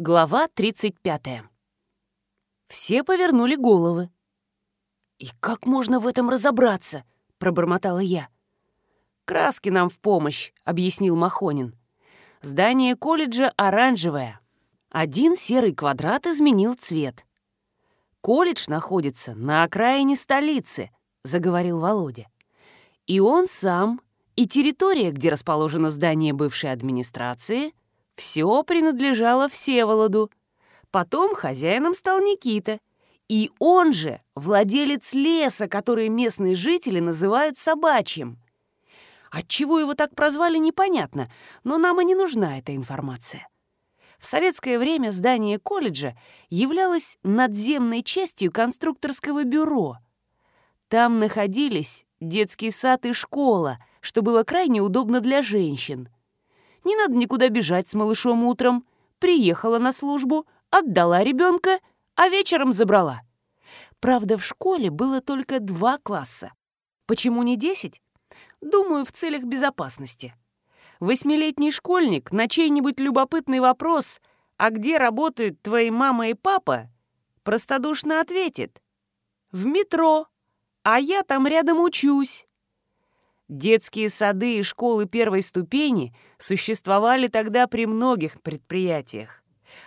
Глава 35. Все повернули головы. «И как можно в этом разобраться?» — пробормотала я. «Краски нам в помощь», — объяснил Махонин. «Здание колледжа оранжевое. Один серый квадрат изменил цвет. Колледж находится на окраине столицы», — заговорил Володя. «И он сам, и территория, где расположено здание бывшей администрации — все принадлежало Всеволоду. Потом хозяином стал Никита. И он же владелец леса, который местные жители называют собачьим. Отчего его так прозвали, непонятно, но нам и не нужна эта информация. В советское время здание колледжа являлось надземной частью конструкторского бюро. Там находились детский сад и школа, что было крайне удобно для женщин. Не надо никуда бежать с малышом утром. Приехала на службу, отдала ребенка, а вечером забрала. Правда, в школе было только два класса. Почему не десять? Думаю, в целях безопасности. Восьмилетний школьник на чей-нибудь любопытный вопрос «А где работают твои мама и папа?» простодушно ответит «В метро, а я там рядом учусь». Детские сады и школы первой ступени существовали тогда при многих предприятиях.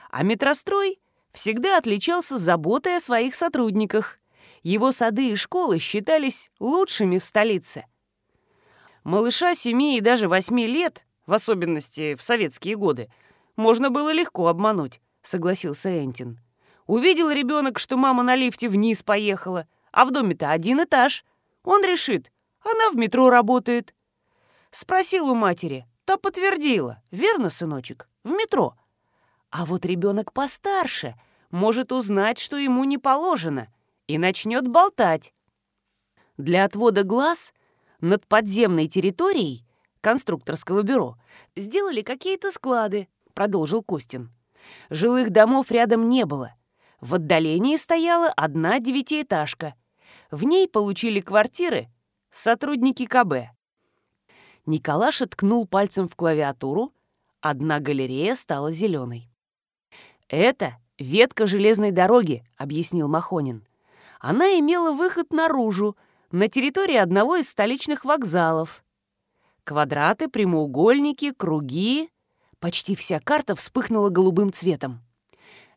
А метрострой всегда отличался заботой о своих сотрудниках. Его сады и школы считались лучшими в столице. Малыша семи и даже восьми лет, в особенности в советские годы, можно было легко обмануть, согласился Энтин. Увидел ребенок, что мама на лифте вниз поехала, а в доме-то один этаж. Он решит, она в метро работает. Спросил у матери, та подтвердила. Верно, сыночек, в метро. А вот ребенок постарше может узнать, что ему не положено, и начнет болтать. Для отвода глаз над подземной территорией конструкторского бюро сделали какие-то склады, продолжил Костин. Жилых домов рядом не было. В отдалении стояла одна девятиэтажка. В ней получили квартиры Сотрудники КБ. Николаша ткнул пальцем в клавиатуру. Одна галерея стала зеленой. «Это ветка железной дороги», — объяснил Махонин. «Она имела выход наружу, на территории одного из столичных вокзалов. Квадраты, прямоугольники, круги. Почти вся карта вспыхнула голубым цветом.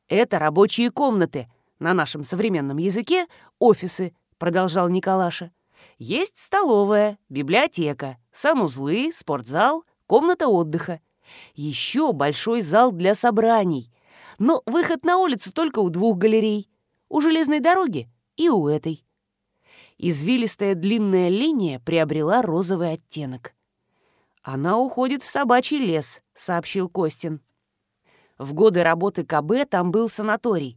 Это рабочие комнаты, на нашем современном языке — офисы, продолжал Николаша. Есть столовая, библиотека, санузлы, спортзал, комната отдыха. Еще большой зал для собраний. Но выход на улицу только у двух галерей. У железной дороги и у этой. Извилистая длинная линия приобрела розовый оттенок. «Она уходит в собачий лес», — сообщил Костин. В годы работы КБ там был санаторий.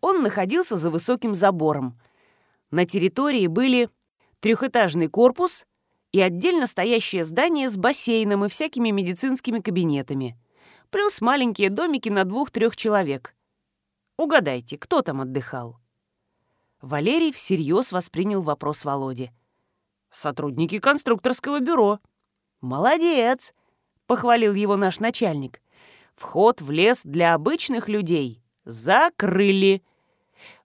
Он находился за высоким забором. На территории были трехэтажный корпус и отдельно стоящее здание с бассейном и всякими медицинскими кабинетами. Плюс маленькие домики на двух-трех человек. Угадайте, кто там отдыхал? Валерий всерьез воспринял вопрос Володи. «Сотрудники конструкторского бюро». «Молодец!» — похвалил его наш начальник. «Вход в лес для обычных людей закрыли».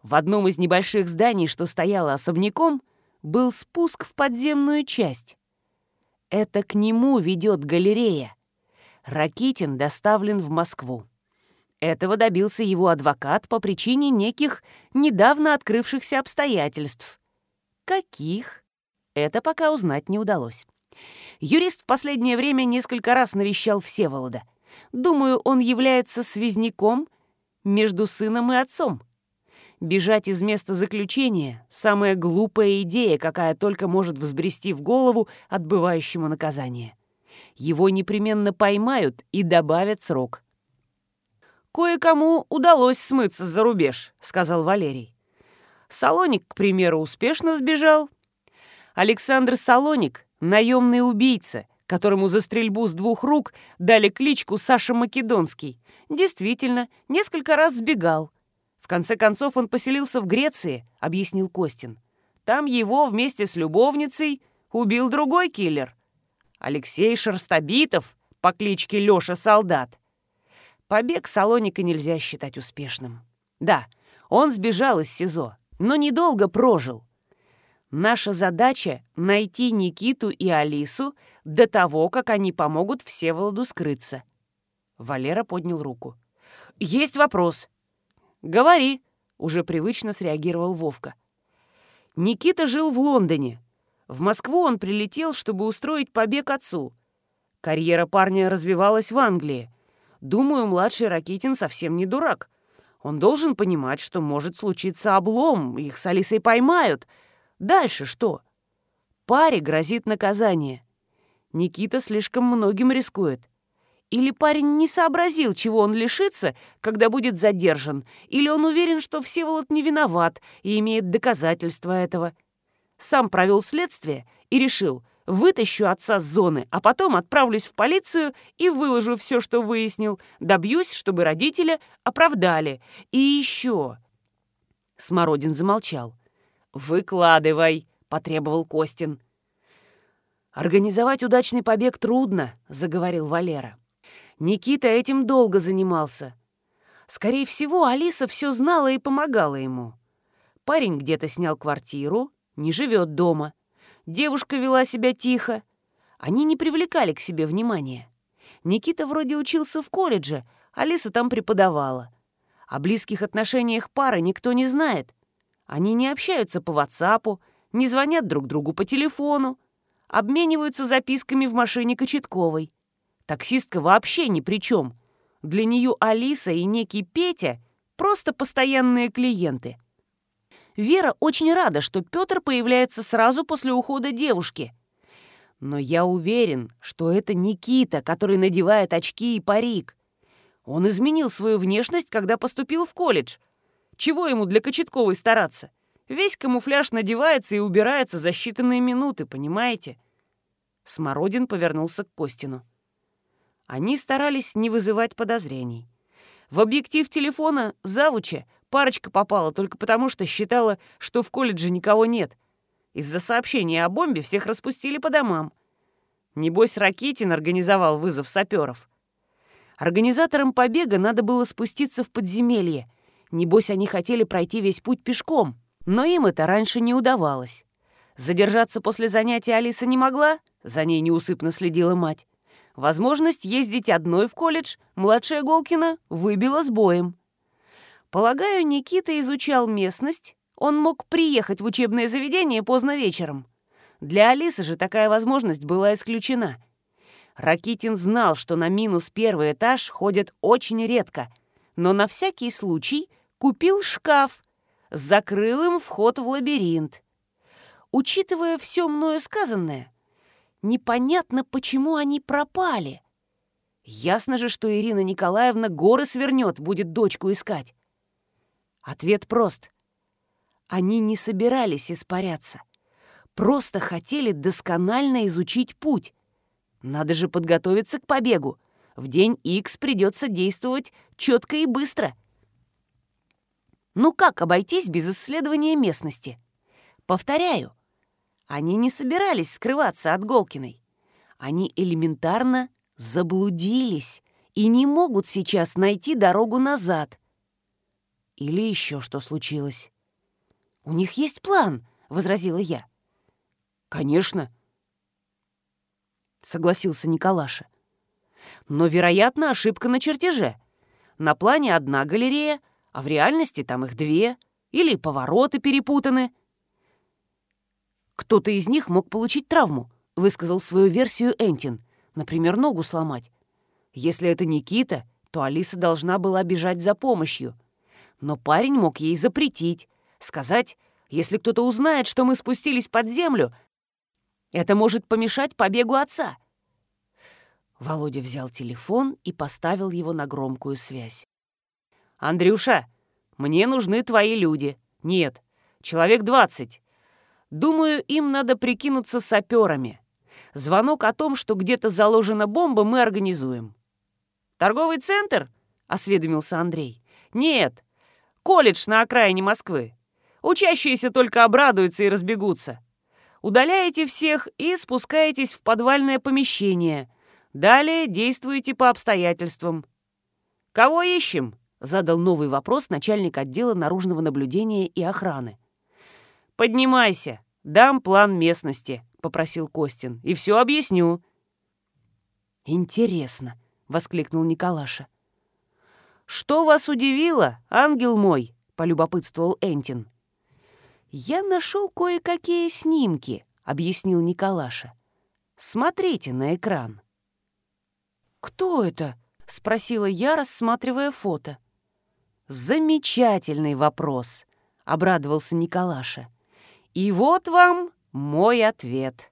В одном из небольших зданий, что стояло особняком, был спуск в подземную часть. Это к нему ведет галерея. Ракитин доставлен в Москву. Этого добился его адвокат по причине неких недавно открывшихся обстоятельств. Каких? Это пока узнать не удалось. Юрист в последнее время несколько раз навещал Всеволода. Думаю, он является связняком между сыном и отцом. Бежать из места заключения — самая глупая идея, какая только может взбрести в голову отбывающему наказание. Его непременно поймают и добавят срок. «Кое-кому удалось смыться за рубеж», — сказал Валерий. Салоник, к примеру, успешно сбежал. Александр Салоник — наемный убийца, которому за стрельбу с двух рук дали кличку Саша Македонский. Действительно, несколько раз сбегал — в конце концов он поселился в Греции, объяснил Костин. Там его вместе с любовницей убил другой киллер. Алексей Шерстобитов по кличке Лёша Солдат. Побег Салоника нельзя считать успешным. Да, он сбежал из СИЗО, но недолго прожил. Наша задача — найти Никиту и Алису до того, как они помогут Всеволоду скрыться. Валера поднял руку. «Есть вопрос». «Говори», — уже привычно среагировал Вовка. Никита жил в Лондоне. В Москву он прилетел, чтобы устроить побег отцу. Карьера парня развивалась в Англии. Думаю, младший Ракитин совсем не дурак. Он должен понимать, что может случиться облом, их с Алисой поймают. Дальше что? Паре грозит наказание. Никита слишком многим рискует. Или парень не сообразил, чего он лишится, когда будет задержан, или он уверен, что Всеволод не виноват и имеет доказательства этого. Сам провел следствие и решил, вытащу отца с зоны, а потом отправлюсь в полицию и выложу все, что выяснил, добьюсь, чтобы родителя оправдали. И еще... Смородин замолчал. «Выкладывай», — потребовал Костин. «Организовать удачный побег трудно», — заговорил Валера. Никита этим долго занимался. Скорее всего, Алиса все знала и помогала ему. Парень где-то снял квартиру, не живет дома. Девушка вела себя тихо. Они не привлекали к себе внимания. Никита вроде учился в колледже, Алиса там преподавала. О близких отношениях пары никто не знает. Они не общаются по WhatsApp, не звонят друг другу по телефону, обмениваются записками в машине Кочетковой. Таксистка вообще ни при чем. Для нее Алиса и некий Петя — просто постоянные клиенты. Вера очень рада, что Петр появляется сразу после ухода девушки. Но я уверен, что это Никита, который надевает очки и парик. Он изменил свою внешность, когда поступил в колледж. Чего ему для Кочетковой стараться? Весь камуфляж надевается и убирается за считанные минуты, понимаете? Смородин повернулся к Костину. Они старались не вызывать подозрений. В объектив телефона завуча парочка попала только потому, что считала, что в колледже никого нет. Из-за сообщения о бомбе всех распустили по домам. Небось, Ракитин организовал вызов саперов. Организаторам побега надо было спуститься в подземелье. Небось, они хотели пройти весь путь пешком, но им это раньше не удавалось. Задержаться после занятия Алиса не могла, за ней неусыпно следила мать. Возможность ездить одной в колледж младшая Голкина выбила с боем. Полагаю, Никита изучал местность, он мог приехать в учебное заведение поздно вечером. Для Алисы же такая возможность была исключена. Ракитин знал, что на минус первый этаж ходят очень редко, но на всякий случай купил шкаф, закрыл им вход в лабиринт. Учитывая все мною сказанное, непонятно, почему они пропали. Ясно же, что Ирина Николаевна горы свернет, будет дочку искать. Ответ прост. Они не собирались испаряться. Просто хотели досконально изучить путь. Надо же подготовиться к побегу. В день X придется действовать четко и быстро. Ну как обойтись без исследования местности? Повторяю, они не собирались скрываться от Голкиной. Они элементарно заблудились и не могут сейчас найти дорогу назад. Или еще что случилось. «У них есть план», — возразила я. «Конечно», — согласился Николаша. «Но, вероятно, ошибка на чертеже. На плане одна галерея, а в реальности там их две. Или повороты перепутаны. Кто-то из них мог получить травму, высказал свою версию Энтин. Например, ногу сломать. Если это Никита, то Алиса должна была бежать за помощью. Но парень мог ей запретить, сказать, если кто-то узнает, что мы спустились под землю, это может помешать побегу отца. Володя взял телефон и поставил его на громкую связь. «Андрюша, мне нужны твои люди. Нет, человек двадцать. Думаю, им надо прикинуться саперами. Звонок о том, что где-то заложена бомба, мы организуем. «Торговый центр?» — осведомился Андрей. «Нет, колледж на окраине Москвы. Учащиеся только обрадуются и разбегутся. Удаляете всех и спускаетесь в подвальное помещение. Далее действуете по обстоятельствам». «Кого ищем?» — задал новый вопрос начальник отдела наружного наблюдения и охраны. «Поднимайся, дам план местности», — попросил Костин, — «и все объясню». «Интересно», — воскликнул Николаша. «Что вас удивило, ангел мой?» — полюбопытствовал Энтин. «Я нашел кое-какие снимки», — объяснил Николаша. «Смотрите на экран». «Кто это?» — спросила я, рассматривая фото. «Замечательный вопрос», — обрадовался Николаша. «И вот вам мой ответ».